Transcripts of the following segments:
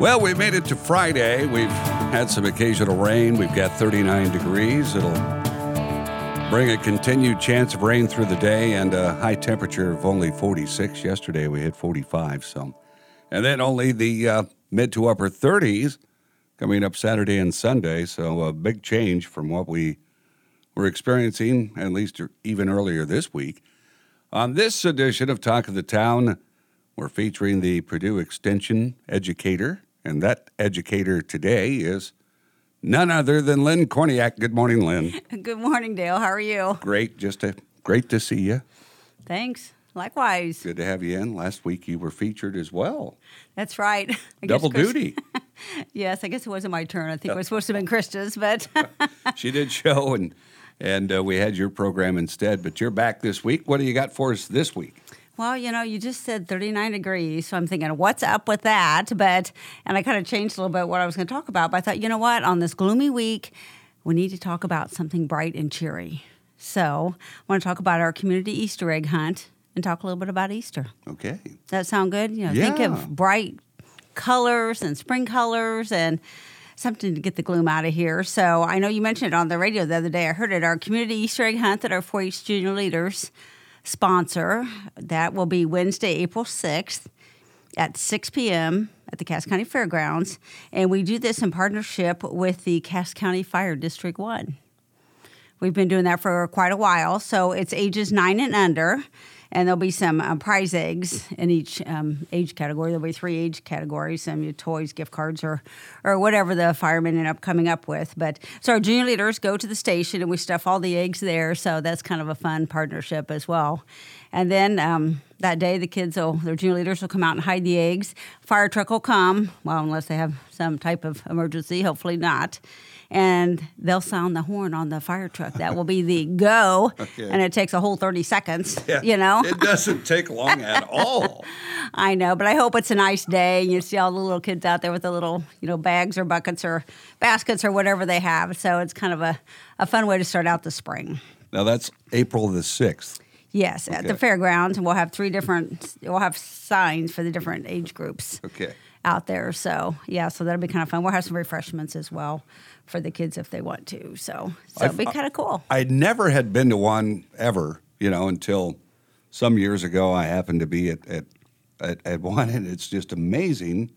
Well, we made it to Friday. We've had some occasional rain. We've got 39 degrees. It'll bring a continued chance of rain through the day and a high temperature of only 46. Yesterday we hit 45. So, and then only the uh, mid to upper 30s coming up Saturday and Sunday. So a big change from what we were experiencing, at least even earlier this week. On this edition of Talk of the Town, we're featuring the Purdue Extension educator, and that educator today is none other than Lynn Korniak. Good morning, Lynn. Good morning, Dale. How are you? Great, just a, great to see you. Thanks. Likewise. Good to have you in. Last week you were featured as well. That's right. I Double Chris- duty. yes, I guess it wasn't my turn. I think it was supposed to have been Krista's, but she did show, and and uh, we had your program instead. But you're back this week. What do you got for us this week? Well, you know, you just said 39 degrees, so I'm thinking, what's up with that? But and I kind of changed a little bit what I was going to talk about. But I thought, you know what? On this gloomy week, we need to talk about something bright and cheery. So I want to talk about our community Easter egg hunt and talk a little bit about Easter. Okay. Does that sound good? You know, think of bright colors and spring colors and something to get the gloom out of here. So I know you mentioned it on the radio the other day. I heard it. Our community Easter egg hunt that our 4-H junior leaders sponsor. That will be Wednesday, April 6th at 6 p.m. at the Cass County Fairgrounds. And we do this in partnership with the Cass County Fire District 1. We've been doing that for quite a while. So it's ages nine and under, and there'll be some um, prize eggs in each um, age category. There'll be three age categories: some toys, gift cards, or or whatever the firemen end up coming up with. But so our junior leaders go to the station, and we stuff all the eggs there. So that's kind of a fun partnership as well. And then um, that day, the kids will, their junior leaders will come out and hide the eggs. Fire truck will come, well, unless they have some type of emergency, hopefully not. And they'll sound the horn on the fire truck. That will be the go. Okay. And it takes a whole 30 seconds, you know? It doesn't take long at all. I know, but I hope it's a nice day. and You see all the little kids out there with the little, you know, bags or buckets or baskets or whatever they have. So it's kind of a, a fun way to start out the spring. Now that's April the 6th. Yes, at the fairgrounds, and we'll have three different. We'll have signs for the different age groups Okay. out there. So yeah, so that'll be kind of fun. We'll have some refreshments as well for the kids if they want to. So so it'll be kind of cool. I never had been to one ever, you know, until some years ago. I happened to be at, at, at, at one, and it's just amazing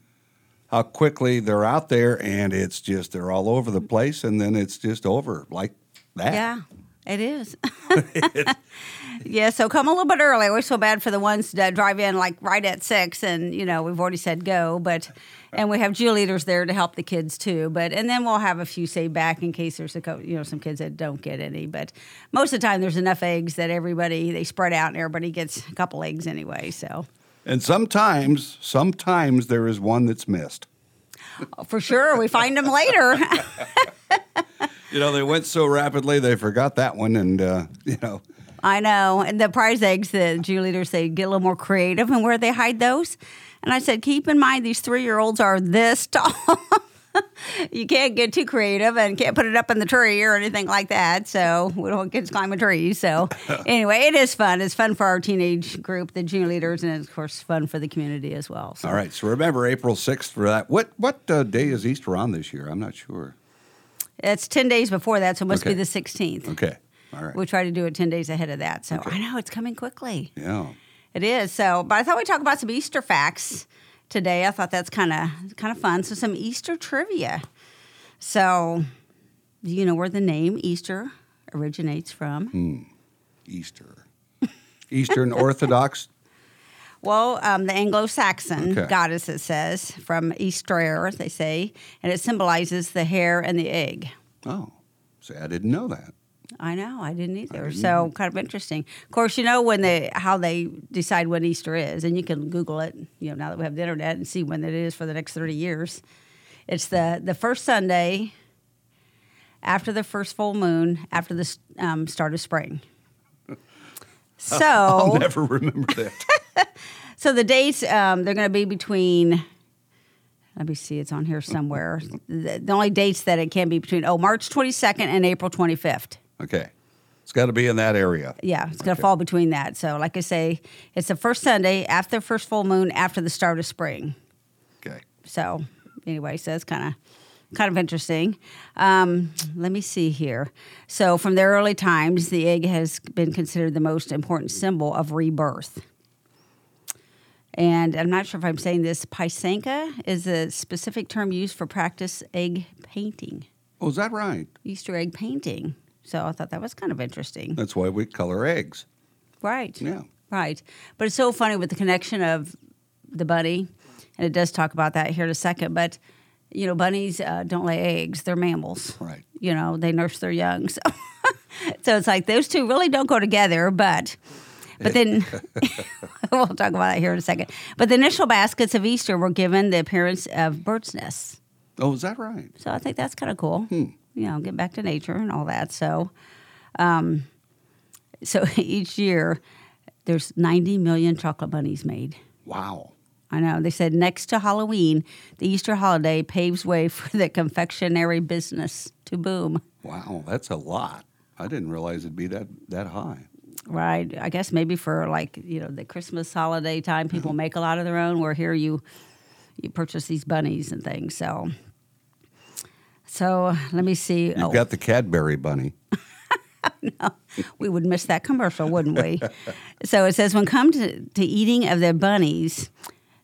how quickly they're out there, and it's just they're all over the place, and then it's just over like that. Yeah, it is. yeah, so come a little bit early. I always feel bad for the ones that drive in like right at six, and you know we've already said go, but and we have cheerleaders there to help the kids too. But and then we'll have a few saved back in case there's a couple, you know some kids that don't get any. But most of the time there's enough eggs that everybody they spread out and everybody gets a couple eggs anyway. So And sometimes, sometimes there is one that's missed. for sure we find them later. You know, they went so rapidly they forgot that one, and uh, you know, I know. And the prize eggs, the Jew leaders, they get a little more creative and where they hide those. And I said, keep in mind these three year olds are this tall. you can't get too creative and can't put it up in the tree or anything like that. So we don't want kids climbing trees. So anyway, it is fun. It's fun for our teenage group, the junior leaders, and it's, of course fun for the community as well. So all right. So remember April sixth for that. What what uh, day is Easter on this year? I'm not sure. It's 10 days before that, so it must Okay. be the 16th. Okay. All right. We try to do it 10 days ahead of that. So Okay. I know it's coming quickly. yeah. It is. So, but I thought we'd talk about some Easter facts today. I thought that's kind of kind of fun. So, some Easter trivia. So, do you know where the name Easter originates from? Hmm. Easter. Eastern Orthodox. Well, um, the Anglo-Saxon Okay. goddess, it says, from Easter, they say, and it symbolizes the hare and the egg. Oh, see, I didn't know that. I know, I didn't either. didn't so kind of interesting. Of course, you know when they how they decide when Easter is, and you can Google it. You know now that we have the internet and see when it is for the next thirty years. It's the the first Sunday after the first full moon after the um, start of spring. So I'll never remember that. So the dates um, they're going to be between. Let me see, it's on here somewhere. the, the only dates that it can be between oh March twenty second and April twenty fifth. okay. It's got to be in that area. Yeah, it's going to fall between that. So like I say, it's the first Sunday after the first full moon after the start of spring. Okay. So anyway, so it's kind of kind of interesting. Um, let me see here. So from the early times, the egg has been considered the most important symbol of rebirth. And I'm not sure if I'm saying this. Pysanka is a specific term used for practice egg painting, Oh, is that right? Easter egg painting. So I thought that was kind of interesting. That's why we color eggs. Right. Yeah. Right. But it's so funny with the connection of the bunny, and it does talk about that here in a second. But, you know, bunnies uh, don't lay eggs, they're mammals. Right. You know, they nurse their young. So, so it's like those two really don't go together, but. But then we'll talk about that here in a second. But the initial baskets of Easter were given the appearance of birds' nests. Oh, is that right? So I think that's kind of cool. You know, get back to nature and all that. So, um, so each year there's 90 million chocolate bunnies made. Wow. I know. They said next to Halloween, the Easter holiday paves way for the confectionery business to boom. Wow. That's a lot. I didn't realize it'd be that, that high. Right. I guess maybe for like, you know, the Christmas holiday time, Mm-hmm. people make a lot of their own, where here you you purchase these bunnies and things. So so let me see. You've Oh. got the Cadbury bunny. No, we would miss that commercial, wouldn't we? so it says, when come to, to eating of the bunnies,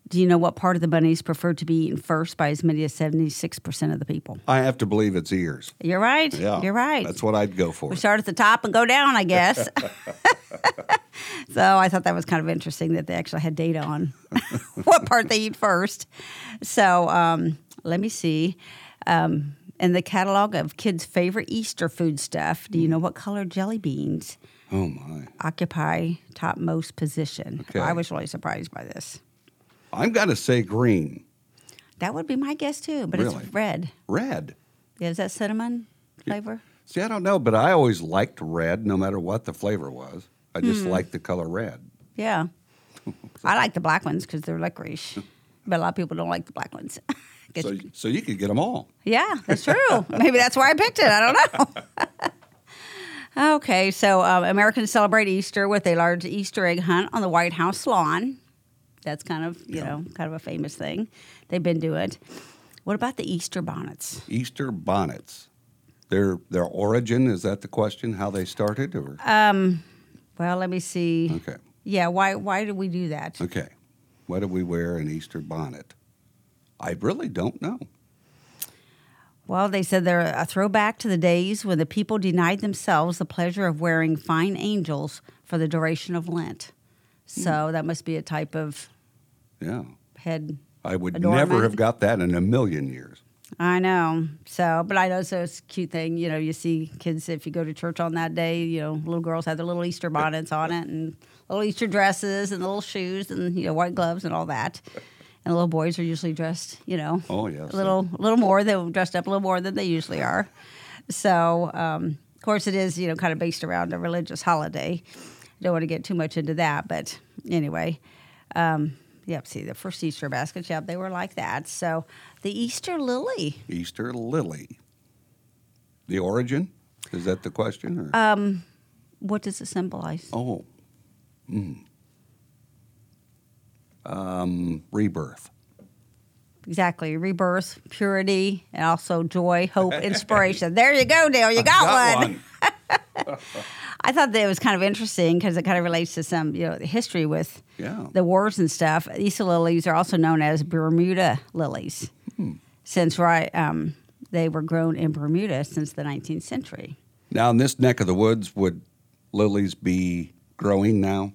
do you know what part of the bunnies preferred to be eaten first by as many as 76% of the people? I have to believe it's ears. You're right. Yeah. You're right. That's what I'd go for. we start at the top and go down, I guess. so I thought that was kind of interesting that they actually had data on what part they eat first. So um, let me see. Um, in the catalog of kids' favorite Easter food stuff, do you know what color jelly beans Oh, my. occupy topmost position? Okay. I was really surprised by this. I'm going to say green. That would be my guess too, but Really? it's red. Red. Yeah, is that cinnamon flavor? See, I don't know, but I always liked red no matter what the flavor was. I just Hmm. liked the color red. Yeah. I like the black ones because they're licorice, but a lot of people don't like the black ones. So, so you could get them all. yeah, that's true. Maybe that's why I picked it. I don't know. okay, so um, Americans celebrate Easter with a large Easter egg hunt on the White House lawn. That's kind of you know kind of a famous thing. They've been doing. What about the Easter bonnets? Easter bonnets. Their their origin is that the question? How they started, or Um, Well, let me see. okay, Yeah, why why did we do that? okay. Why do we wear an Easter bonnet? I really don't know. Well, they said they're a throwback to the days when the people denied themselves the pleasure of wearing fine angels for the duration of Lent. So that must be a type of Yeah, head. I would Adornment. never have got that in a million years. I know. So, but I know so it's a cute thing. You know, you see kids if you go to church on that day. You know, little girls have their little Easter bonnets on it and little Easter dresses and little shoes and you know white gloves and all that. And little boys are usually dressed, you know, Oh yes, a little a little more. They're dressed up a little more than they usually are. So, um, of course, it is you know kind of based around a religious holiday. Don't want to get too much into that, but anyway, um, yep. See the first Easter baskets, yep, they were like that. So the Easter lily, Easter lily. The origin is that the question? Or? Uh, what does it symbolize? oh, mm. um, rebirth. Exactly, rebirth, purity, and also joy, hope, inspiration. there you go, Dale. You got, one. I thought that it was kind of interesting because it kind of relates to some, you know, the history with Yeah. the wars and stuff. Easter lilies are also known as Bermuda lilies, since right um, they were grown in Bermuda since the 19th century. Now, in this neck of the woods, would lilies be growing now?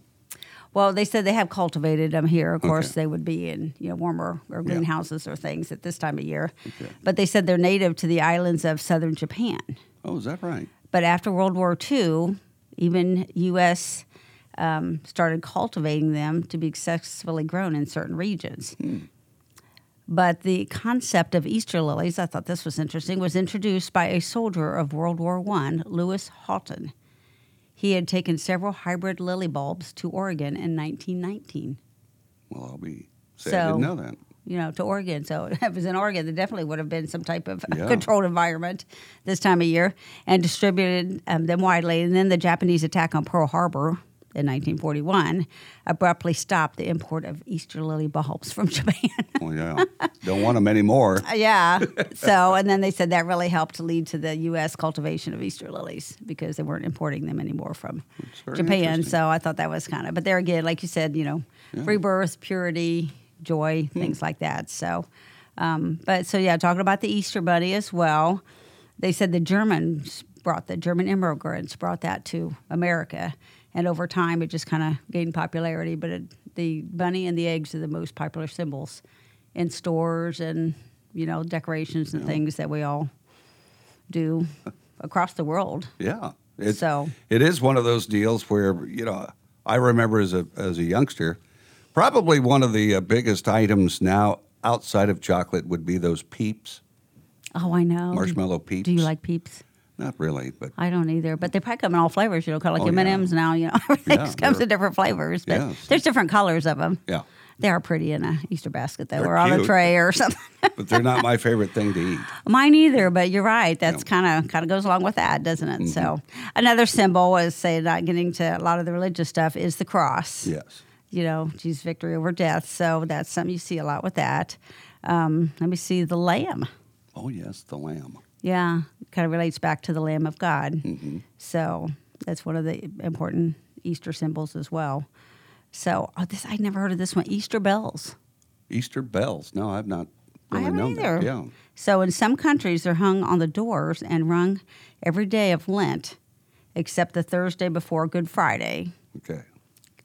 Well, they said they have cultivated them here. Of course, Okay. they would be in you know warmer or Yeah. greenhouses or things at this time of year. Okay. But they said they're native to the islands of southern Japan. Oh, is that right? But after World War II, even U.S. Um, started cultivating them to be successfully grown in certain regions. But the concept of Easter lilies, I thought this was interesting, was introduced by a soldier of World War I, Louis Houghton. He had taken several hybrid lily bulbs to Oregon in 1919. Well, I'll be say I So- didn't know that. You know, to Oregon. So if it was in Oregon, there definitely would have been some type of Yeah. controlled environment this time of year and distributed um, them widely. And then the Japanese attack on Pearl Harbor in 1941 abruptly stopped the import of Easter lily bulbs from Japan. Well, yeah, don't want them anymore. yeah. So, and then they said that really helped to lead to the U.S. cultivation of Easter lilies because they weren't importing them anymore from Japan. So I thought that was kind of, but there again, like you said, you know, rebirth, purity, joy, Hmm. things like that. So, um, but so yeah, talking about the Easter bunny as well. They said the Germans brought the German immigrants brought that to America, and over time it just kind of gained popularity. But it, the bunny and the eggs are the most popular symbols in stores and you know decorations and things that we all do across the world. Yeah. It's, So- it is one of those deals where you know I remember as a as a youngster, probably one of the uh, biggest items now outside of chocolate would be those peeps, Oh, I know. marshmallow peeps. Do you like peeps? Not really, but I don't either, but they probably come in all flavors. You know, kind of like Oh, M and. M's now. You know, everything Yeah, comes in different flavors, but Yes. there's different colors of them. yeah, They are pretty in a Easter basket, though, They're or on a tray or something. but they're not my favorite thing to eat. Mine either, but you're right. That's kind of kind of goes along with that, doesn't it? So, Mm-hmm. another symbol was say not getting to a lot of the religious stuff is the cross. Yes. You know, Jesus' victory over death. So that's something you see a lot with that. Um, let me see the lamb. Oh yes, the lamb. Yeah, kind of relates back to the Lamb of God. Mm-hmm. So that's one of the important Easter symbols as well. So oh, this I'd never heard of this one. Easter bells. Easter bells. No, I've not I really haven't known either. that. Yeah. So in some countries, they're hung on the doors and rung every day of Lent, except the Thursday before Good Friday Okay.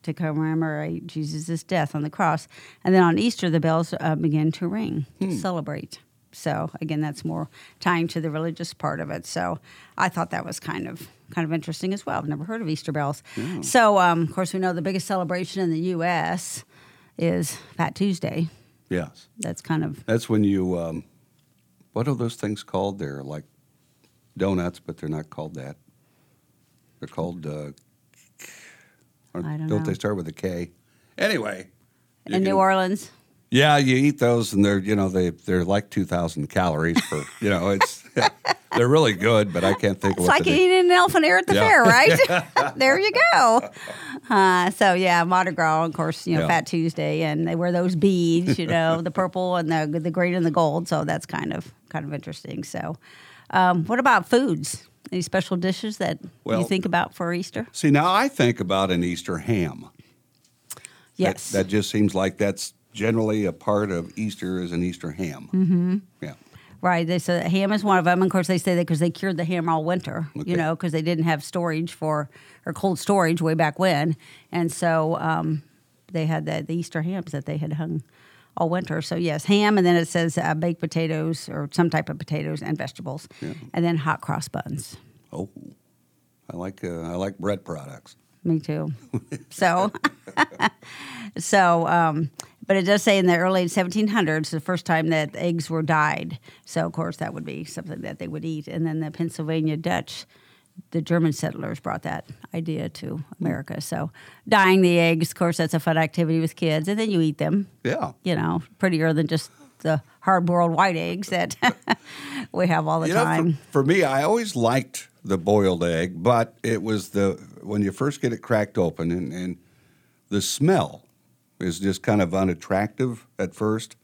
To commemorate Jesus' death on the cross. And then on Easter, the bells uh, begin to ring to celebrate. So again, that's more tying to the religious part of it. So I thought that was kind of kind of interesting as well. I've never heard of Easter bells. So um, of course, we know the biggest celebration in the U.S. is Fat Tuesday. Yes. That's kind of That's when you. Um, what are those things called? They're like donuts, but they're not called that. They're called. Uh, or I don't don't know. they start with a K? Anyway. in New can- Orleans. Yeah, you eat those, and they're you know they they're like two thousand calories per. You know, it's they're really good, but I can't think of It's what like eating an elephant ear at the Yeah. fair, right? there you go. Uh, so yeah, Mardi Gras, of course, you know, Yeah. Fat Tuesday, and they wear those beads, you know, the purple and the the green and the gold. So that's kind of kind of interesting. So, um, what about foods? Any special dishes that Well- you think about for Easter? See, now I think about an Easter ham. That- Yes. that, just seems like that's generally a part of Easter is an Easter ham. Mm-hmm. Yeah. Right. They said ham is one of them. Of course, they say that because they cured the ham all winter, Okay. you know, because they didn't have storage for or cold storage way back when, and so um, they had the, the Easter hams that they had hung all winter. So yes, ham, and then it says uh, baked potatoes or some type of potatoes and vegetables, and then hot cross buns. Oh, I like uh, I like bread products. Me too. so, so, um, but it does say in the early 1700s, the first time that eggs were dyed. So, of course, that would be something that they would eat. And then the Pennsylvania Dutch, the German settlers brought that idea to America. So, dyeing the eggs, of course, that's a fun activity with kids. And then you eat them, Yeah. you know, prettier than just the hard boiled white eggs that we have all the You know, time. for, for me, I always liked the boiled egg, but it was the when you first get it cracked open and, and the smell is just kind of unattractive at first.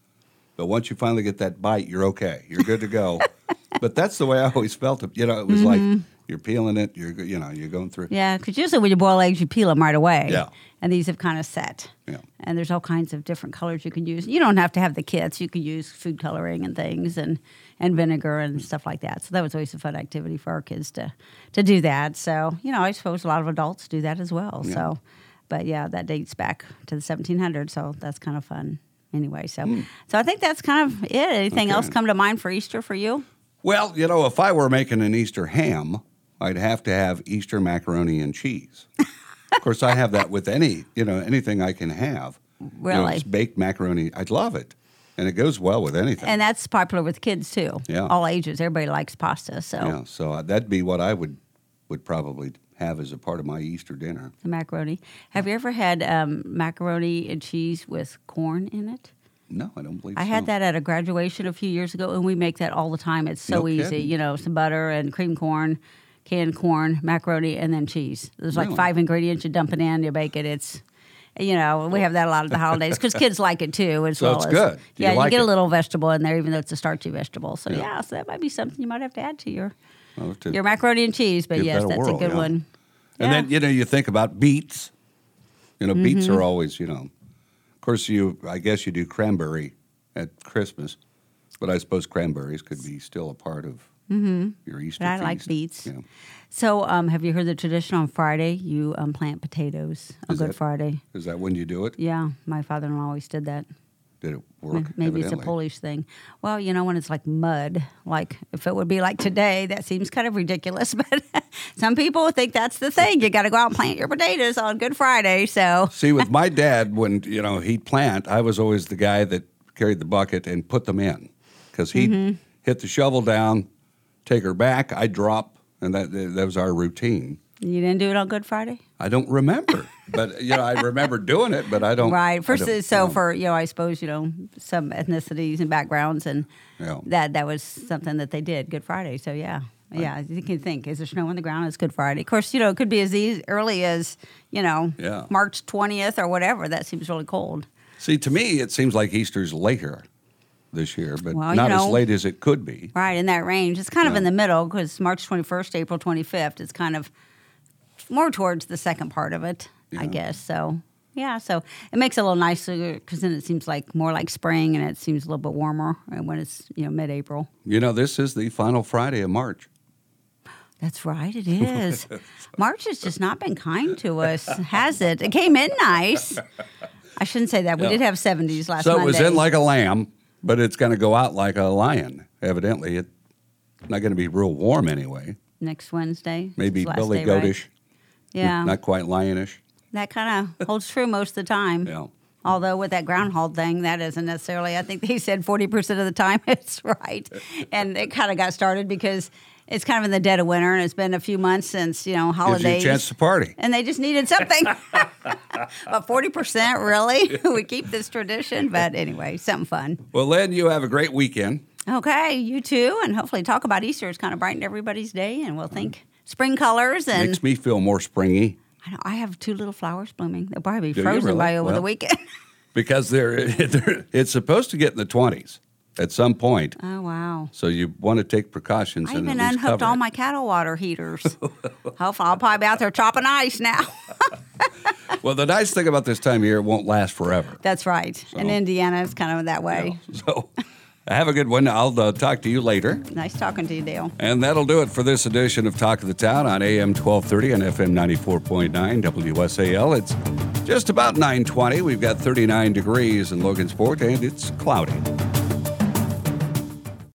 But once you finally get that bite, you're okay. You're good to go. but that's the way I always felt it. You know, it was like mm-hmm. You're peeling it. You're you know you're going through. Yeah, because usually when you boil eggs, you peel them right away. Yeah. And these have kind of set. Yeah. And there's all kinds of different colors you can use. You don't have to have the kits. You can use food coloring and things and, and vinegar and mm. stuff like that. So that was always a fun activity for our kids to, to do that. So, you know, I suppose a lot of adults do that as well. So, but yeah, that dates back to the 1700s. So that's kind of fun anyway. So, hmm. so I think that's kind of it. Anything. Okay. else come to mind for Easter for you? Well, you know, if I were making an Easter ham, I'd have to have Easter macaroni and cheese. of course, I have that with any, you know, anything I can have. You know, Really? it's baked macaroni. I'd love it, and it goes well with anything. And that's popular with kids too. Yeah. All ages. Everybody likes pasta. So yeah, so uh, that'd be what I would would probably have as a part of my Easter dinner. the macaroni. Have you ever had um, macaroni and cheese with corn in it? No, I don't believe I so. had that at a graduation a few years ago, and we make that all the time. It's so No easy. You know, some butter and cream corn, canned corn, macaroni, and then cheese. There's like Really? five ingredients. You dump it in, you bake it. It's, you know, we have that a lot at the holidays because kids like it too. As So well it's as, good. You Yeah, you, like get it. a little vegetable in there, even though it's a starchy vegetable. So Yeah. yeah. so that might be something you might have to add to your to- your macaroni and cheese. But yes, that that's whirl, a good yeah. one. And then you know you think about beets. You know, beets Mm-hmm. are always you know. Of course, you I guess you do cranberry at Christmas, but I suppose cranberries could be still a part of your Easter. But I like beets. Yeah. So, um, have you heard the tradition on Friday? You um, plant potatoes on Good that- Friday. Is that when you do it? Yeah, my father-in-law always did that. Did it work? Maybe it's a? Polish thing. Well, you know, when it's like mud, like if it would be like today, that seems kind of ridiculous. But some people think that's the thing. You got to go out and plant your potatoes on Good Friday. So, See, with my dad, when you know he'd plant, I was always the guy that carried the bucket and put them in, because he'd Mm-hmm. hit the shovel down, take her back, I'd drop, and that that was our routine. you didn't do it on Good Friday? I don't remember, but you know I remember doing it, but I don't. Right. First, don't- so you know, for you know, I suppose you know some ethnicities and backgrounds, and Yeah. that that was something that they did Good Friday. So yeah, yeah. You can think: is there snow on the ground? It's Good Friday. Of course, you know it could be as easy, early as you know Yeah. March twentieth or whatever. That seems really cold. see to me it seems like Easter's later this year, but Well, not as late as it could be. Right in that range. It's kind of in the middle because March twenty first, April twenty fifth. It's kind of more towards the second part of it, I guess. So. Yeah, so it makes it a little nicer because then it seems like more like spring, and it seems a little bit warmer when it's you know mid-April. You know, this is the final Friday of March. That's right, it is. March has just not been kind to us, has it? It came in nice. I shouldn't say that. We Yeah. did have 70s last So it Monday. was in like a lamb, but it's going to go out like a lion. Evidently, it's not going to be real warm anyway. next Wednesday. Maybe Billy day, right? Goatish, Yeah, not quite lionish. that kind of holds true most of the time. Yeah. Although with that groundhog thing, that isn't necessarily. I think they said 40% of the time it's right. And it kind of got started because it's kind of in the dead of winter and it's been a few months since, you know, holidays. Gives you a chance to party. and they just needed something. but 40%, really? we keep this tradition. But anyway, something fun. Well, Lynn, you have a great weekend. Okay, you too. And hopefully talk about Easter. It's kind of brightened everybody's day. And we'll think spring colors. And Makes me feel more springy I, know, I have two little flowers blooming. They'll probably be Do frozen really? by over the weekend. because they're, they're it's supposed to get in the 20s at some point. oh, wow. So you want to take precautions I and even unhooked all my cattle water heaters. Hopefully, I'll probably be out there chopping ice now. Well, the nice thing about this time of year, it won't last forever. That's right. In So- Indiana, it's kind of that way. So have a good one. I'll uh, talk to you later. Nice talking to you, Dale. And that'll do it for this edition of Talk of the Town on AM 1230 and FM 94.9 WSAL. It's just about 920. We've got 39 degrees in Logansport, and it's cloudy.